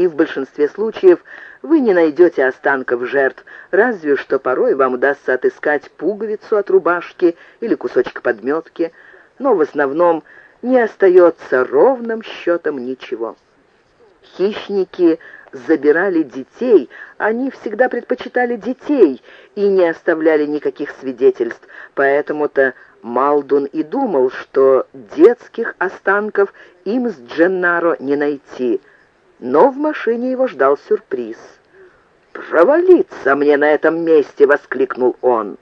и в большинстве случаев вы не найдете останков жертв, разве что порой вам удастся отыскать пуговицу от рубашки или кусочек подметки, но в основном не остается ровным счетом ничего. Хищники забирали детей, они всегда предпочитали детей и не оставляли никаких свидетельств, поэтому-то Малдун и думал, что детских останков им с Дженнаро не найти, но в машине его ждал сюрприз. «Провалиться мне на этом месте!» — воскликнул он.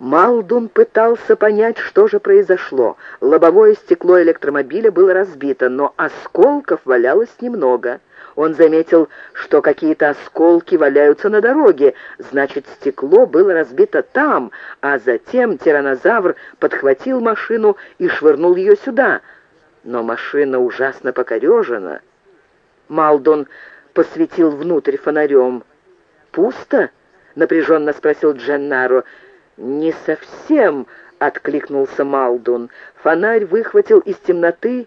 Малдун пытался понять, что же произошло. Лобовое стекло электромобиля было разбито, но осколков валялось немного. Он заметил, что какие-то осколки валяются на дороге, значит, стекло было разбито там, а затем тиранозавр подхватил машину и швырнул ее сюда. Но машина ужасно покорежена. Малдун посветил внутрь фонарем. «Пусто?» — напряженно спросил Дженнаро. «Не совсем», — откликнулся Малдун. Фонарь выхватил из темноты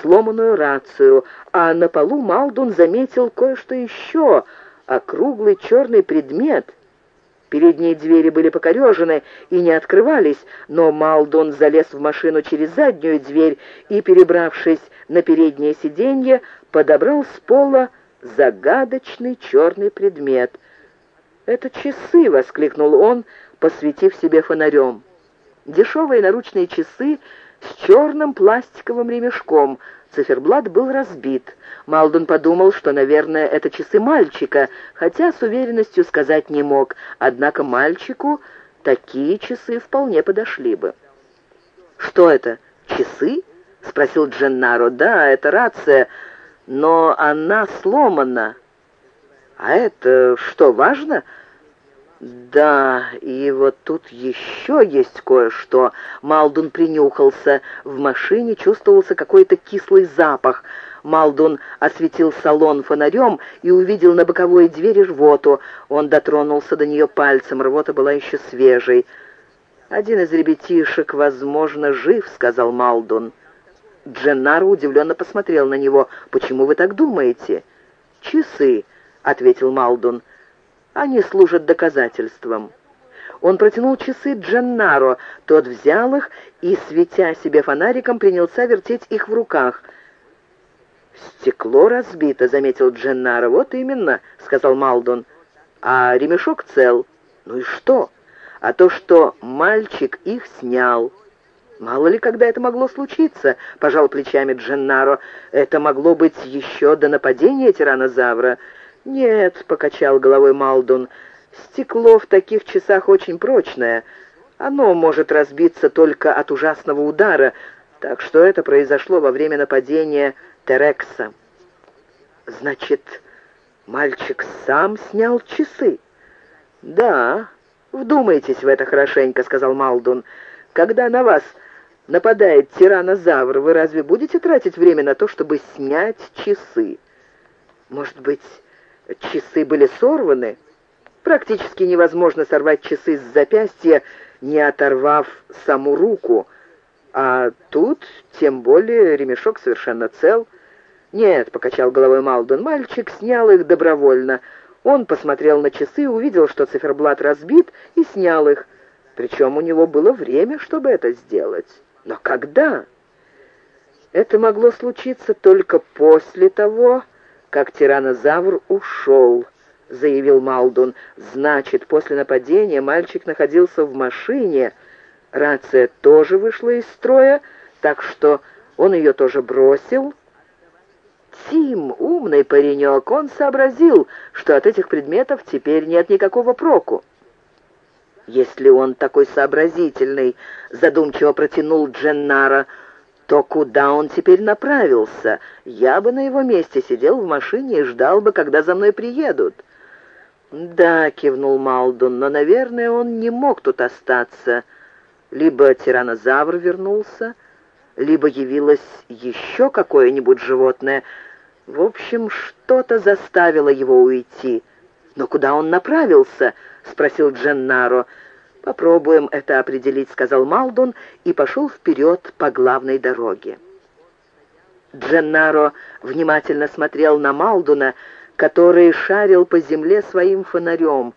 сломанную рацию, а на полу Малдун заметил кое-что еще, округлый черный предмет. Передние двери были покорежены и не открывались, но Малдун залез в машину через заднюю дверь и, перебравшись на переднее сиденье, подобрал с пола загадочный черный предмет. «Это часы!» — воскликнул он, посветив себе фонарем. Дешевые наручные часы с черным пластиковым ремешком. Циферблат был разбит. Малдон подумал, что, наверное, это часы мальчика, хотя с уверенностью сказать не мог. Однако мальчику такие часы вполне подошли бы. «Что это, часы?» — спросил Дженнаро. «Да, это рация, но она сломана». «А это что, важно?» «Да, и вот тут еще есть кое-что». Малдун принюхался. В машине чувствовался какой-то кислый запах. Малдун осветил салон фонарем и увидел на боковой двери рвоту. Он дотронулся до нее пальцем, рвота была еще свежей. «Один из ребятишек, возможно, жив», — сказал Малдун. Дженнаро удивленно посмотрел на него. «Почему вы так думаете?» «Часы», — ответил Малдун. Они служат доказательством. Он протянул часы Дженнаро, тот взял их и, светя себе фонариком, принялся вертеть их в руках. «Стекло разбито», — заметил Дженнаро. «Вот именно», — сказал Малдон. «А ремешок цел». «Ну и что?» «А то, что мальчик их снял». «Мало ли, когда это могло случиться», — пожал плечами Дженнаро. «Это могло быть еще до нападения тиранозавра. «Нет», — покачал головой Малдун, — «стекло в таких часах очень прочное. Оно может разбиться только от ужасного удара, так что это произошло во время нападения Терекса». «Значит, мальчик сам снял часы?» «Да, вдумайтесь в это хорошенько», — сказал Малдун. «Когда на вас нападает тиранозавр, вы разве будете тратить время на то, чтобы снять часы?» «Может быть...» Часы были сорваны. Практически невозможно сорвать часы с запястья, не оторвав саму руку. А тут, тем более, ремешок совершенно цел. «Нет», — покачал головой Малдон, — «мальчик снял их добровольно». Он посмотрел на часы, увидел, что циферблат разбит, и снял их. Причем у него было время, чтобы это сделать. Но когда? Это могло случиться только после того, как тиранозавр ушел», — заявил Малдун. «Значит, после нападения мальчик находился в машине. Рация тоже вышла из строя, так что он ее тоже бросил». Тим, умный паренек, он сообразил, что от этих предметов теперь нет никакого проку. «Если он такой сообразительный», — задумчиво протянул Дженнара, — то куда он теперь направился? Я бы на его месте сидел в машине и ждал бы, когда за мной приедут». «Да», — кивнул Малдун, — «но, наверное, он не мог тут остаться. Либо тиранозавр вернулся, либо явилось еще какое-нибудь животное. В общем, что-то заставило его уйти». «Но куда он направился?» — спросил Дженнаро. «Попробуем это определить», — сказал Малдон и пошел вперед по главной дороге. Дженнаро внимательно смотрел на Малдуна, который шарил по земле своим фонарем.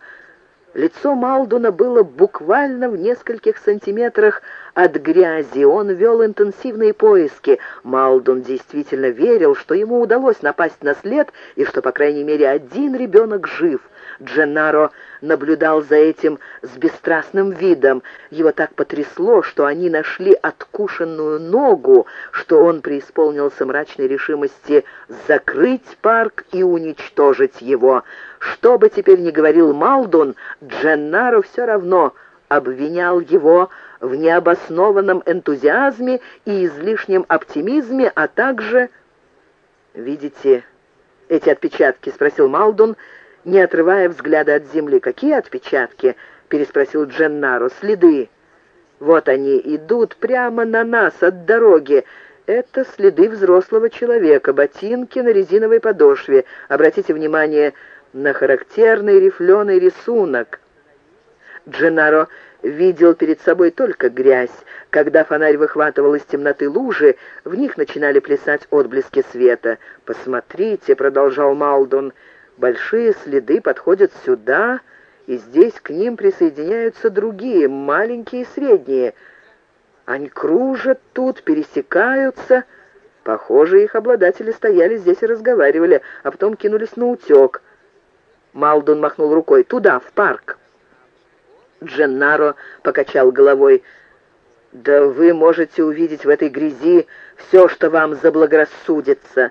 Лицо Малдуна было буквально в нескольких сантиметрах от грязи. Он вел интенсивные поиски. Малдун действительно верил, что ему удалось напасть на след и что, по крайней мере, один ребенок жив. Дженнаро наблюдал за этим с бесстрастным видом. Его так потрясло, что они нашли откушенную ногу, что он преисполнился мрачной решимости закрыть парк и уничтожить его. Что бы теперь ни говорил Малдун, Дженнаро все равно обвинял его в необоснованном энтузиазме и излишнем оптимизме, а также... «Видите эти отпечатки?» — спросил Малдун, не отрывая взгляда от земли. «Какие отпечатки?» — переспросил Дженнаро. «Следы. Вот они идут прямо на нас от дороги. Это следы взрослого человека, ботинки на резиновой подошве. Обратите внимание на характерный рифленый рисунок». Дженнаро видел перед собой только грязь. Когда фонарь выхватывал из темноты лужи, в них начинали плясать отблески света. «Посмотрите», — продолжал Малдон, — Большие следы подходят сюда, и здесь к ним присоединяются другие, маленькие и средние. Они кружат тут, пересекаются. Похоже, их обладатели стояли здесь и разговаривали, а потом кинулись на утек. Малдун махнул рукой. «Туда, в парк». Дженнаро покачал головой. «Да вы можете увидеть в этой грязи все, что вам заблагорассудится».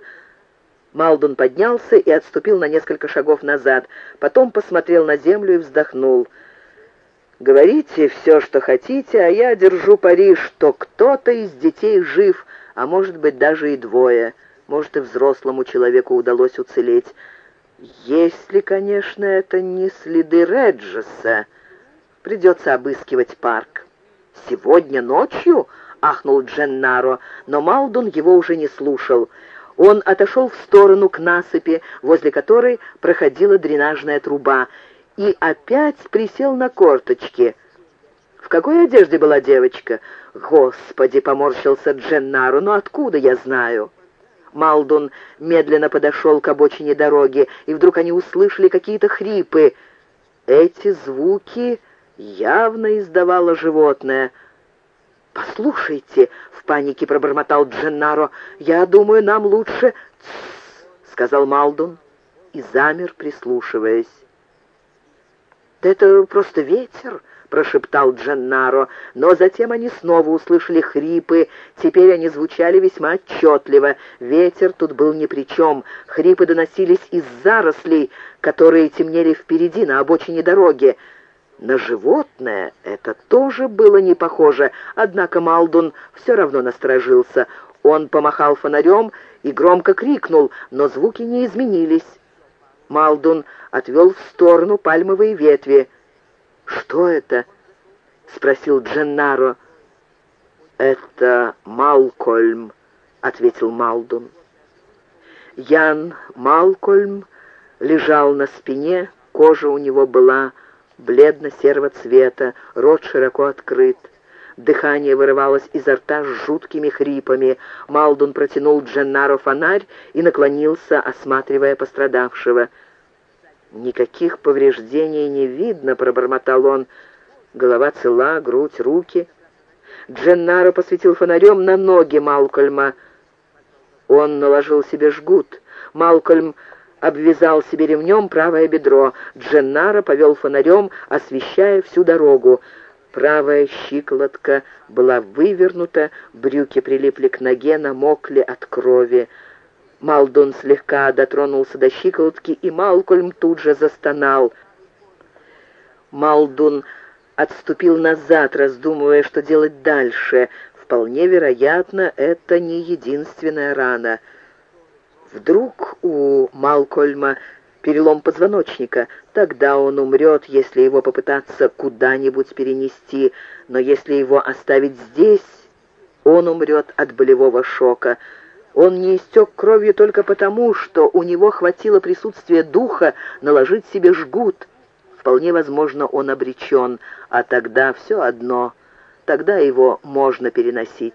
Малдун поднялся и отступил на несколько шагов назад, потом посмотрел на землю и вздохнул. «Говорите все, что хотите, а я держу пари, что кто-то из детей жив, а может быть даже и двое. Может и взрослому человеку удалось уцелеть. Если, конечно, это не следы Реджеса. Придется обыскивать парк». «Сегодня ночью?» — ахнул Дженнаро, но Малдун его уже не слушал — он отошел в сторону к насыпи, возле которой проходила дренажная труба, и опять присел на корточки. В какой одежде была девочка? Господи, поморщился Дженнару, но откуда я знаю? Малдун медленно подошел к обочине дороги, и вдруг они услышали какие-то хрипы. Эти звуки явно издавало животное. «Послушайте», панике пробормотал Дженнаро. «Я думаю, нам лучше...» сказал Малдун и замер, прислушиваясь. «Это просто ветер», — прошептал Дженнаро, но затем они снова услышали хрипы. Теперь они звучали весьма отчетливо. Ветер тут был ни при чем. Хрипы доносились из зарослей, которые темнели впереди, на обочине дороги. На животное это тоже было не похоже, однако Малдун все равно насторожился. Он помахал фонарем и громко крикнул, но звуки не изменились. Малдун отвел в сторону пальмовые ветви. «Что это?» — спросил Дженнаро. «Это Малкольм», — ответил Малдун. Ян Малкольм лежал на спине, кожа у него была бледно-серого цвета, рот широко открыт. Дыхание вырывалось изо рта с жуткими хрипами. Малдун протянул Дженнаро фонарь и наклонился, осматривая пострадавшего. «Никаких повреждений не видно», — пробормотал он. Голова цела, грудь, руки. Дженнаро посветил фонарем на ноги Малкольма. Он наложил себе жгут. Малкольм обвязал себе ремнем правое бедро. Дженнара повел фонарем, освещая всю дорогу. Правая щиколотка была вывернута, брюки прилипли к ноге, намокли от крови. Малдун слегка дотронулся до щиколотки, и Малкольм тут же застонал. Малдун отступил назад, раздумывая, что делать дальше. Вполне вероятно, это не единственная рана — Вдруг у Малкольма перелом позвоночника. Тогда он умрет, если его попытаться куда-нибудь перенести. Но если его оставить здесь, он умрет от болевого шока. Он не истек кровью только потому, что у него хватило присутствия духа наложить себе жгут. Вполне возможно, он обречен, а тогда все одно. Тогда его можно переносить.